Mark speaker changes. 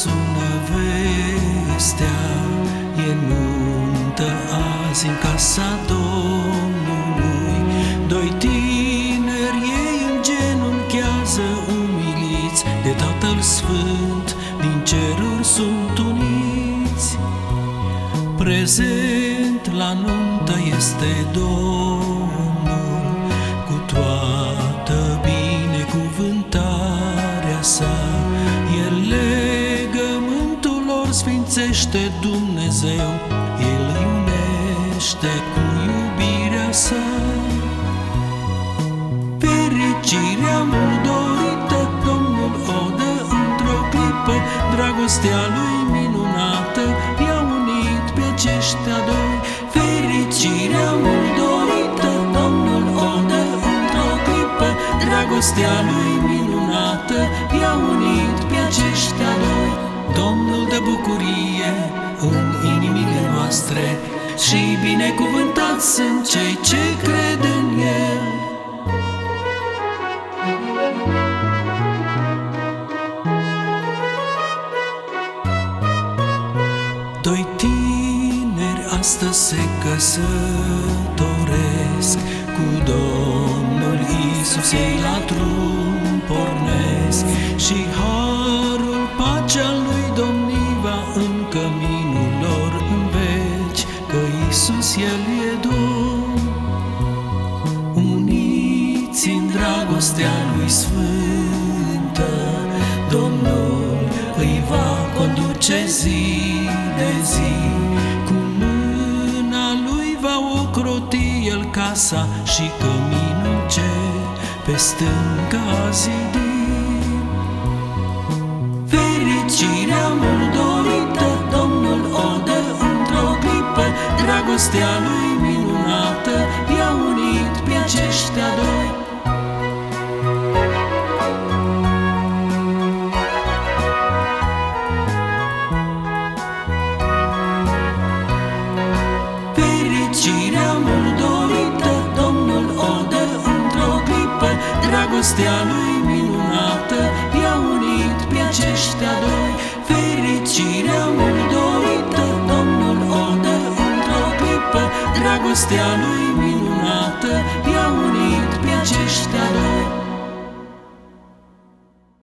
Speaker 1: sună vestea, e nuntă azi în casa Domnului. Doi tineri ei îngenunchează umiliți de Tatăl Sfânt, din ceruri sunt uniți. Prezent la nuntă este Domnul. Lor sfințește Dumnezeu El îi unește cu iubirea sa. Fericirea mult dorită Domnul o dă într-o clipă Dragostea lui minunată I-a unit pe aceștia doi Fericirea mult dorită Domnul o dă într-o clipă Dragostea lui minunată I-a unit pe bucurie în inimile noastre. Și binecuvântați sunt cei ce cred în El. Doi tineri astăzi se căsătoresc Cu Domnul Isus ei la drum căminul lor în veci Că Isus El e Domn. Uniți în dragostea lui sfântă Domnul îi va conduce zi de zi. Cu mâna lui va ocroti el casa Și căminul ce pe stânga a zidit Fericirea Dragostea lui minunată I-a unit pe aceștia doi. Fericirea mult dorită Domnul o dă într-o clipă Dragostea lui dragostea lui